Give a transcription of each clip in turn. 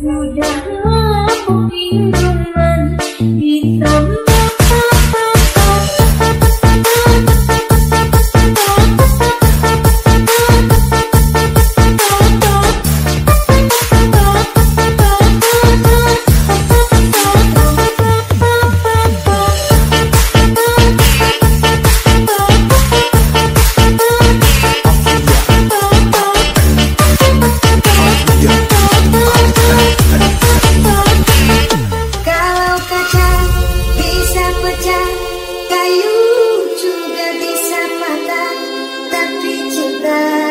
Mudah-mudahan kayu juga bisa patah tapi cinta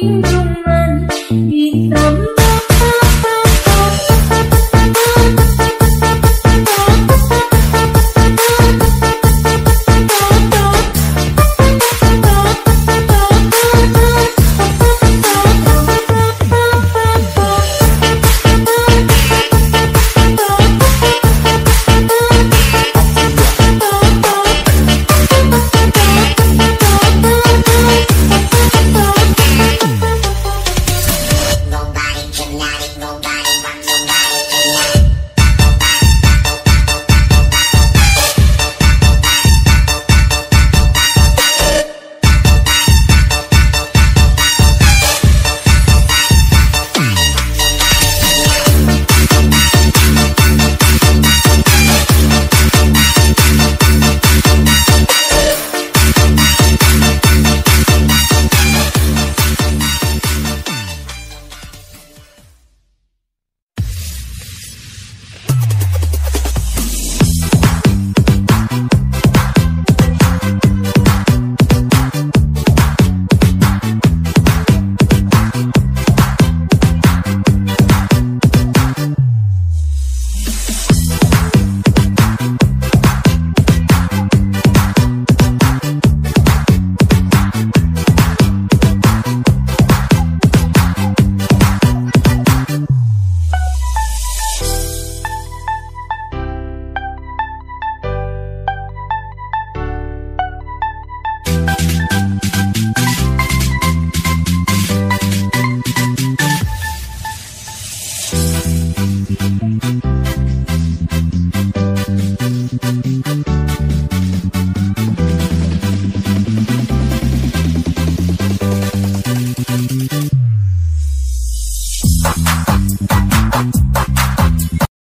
You.